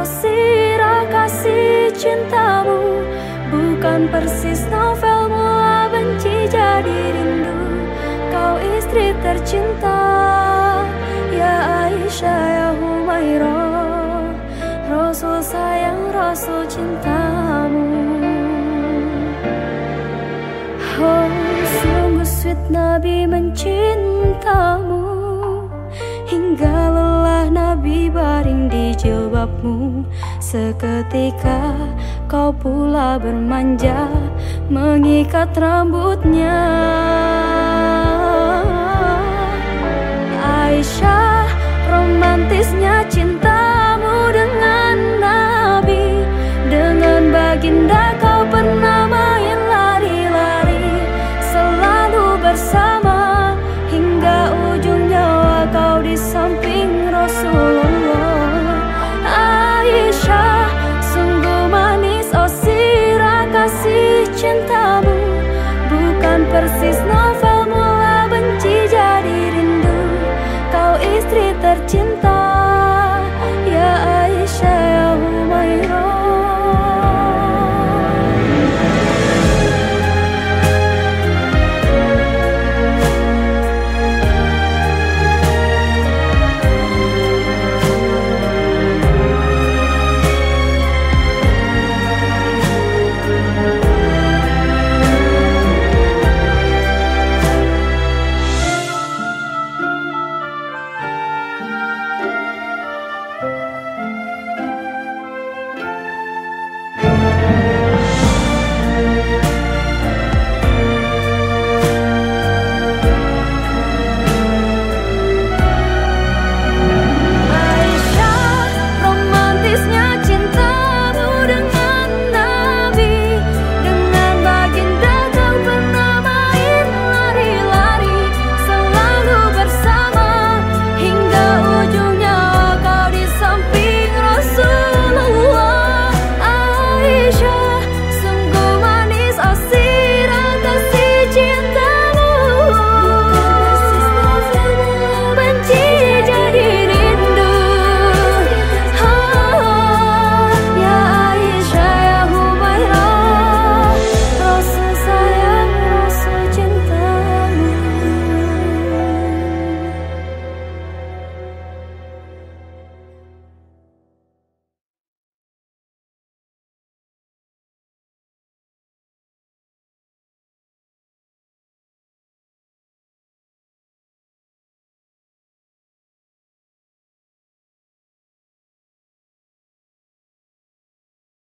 Sirah kasih cintamu Bukan persis novel mula benci jadi rindu. Kau istri tercinta Ya Aisyah ya Humairah Rasul sayang Rasul cintamu. Oh sungguh sweet Nabi mencintamu Hingga sebabmu Seketika kau pula bermanja Mengikat rambutnya. Aisyah. par nova.